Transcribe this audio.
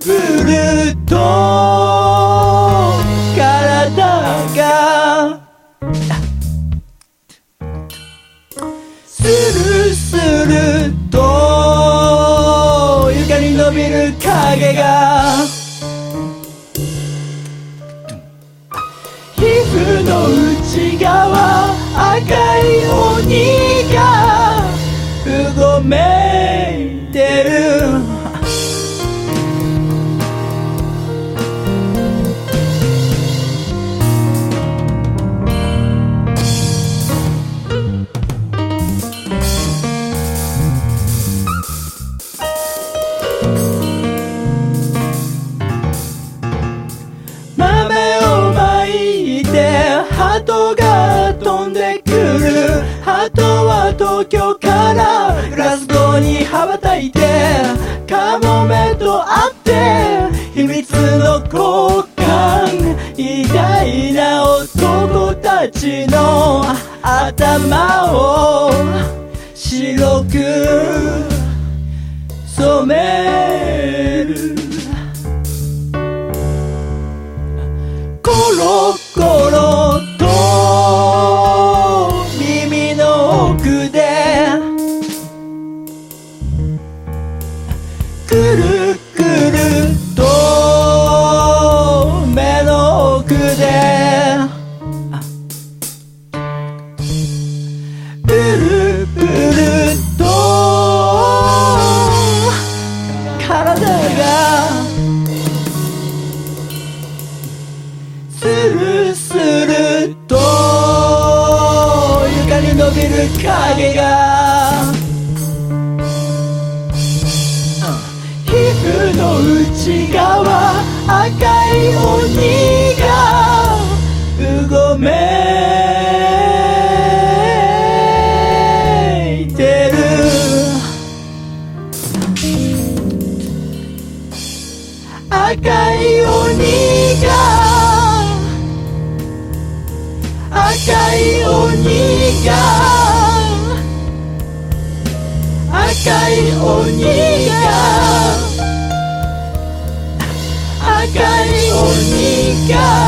ブルと体がスルスルと床に伸びる影が皮膚の内側赤い鬼がうごめいてる。豆をまいて鳩が飛んでくる鳩は東京からグラスゴーに羽ばたいてカモメと会って秘密の交換偉大な男たちの頭を白く Amen. る影が。皮膚の内側赤い鬼がうごめいてる赤い鬼が赤い鬼が。赤い鬼が赤い鬼が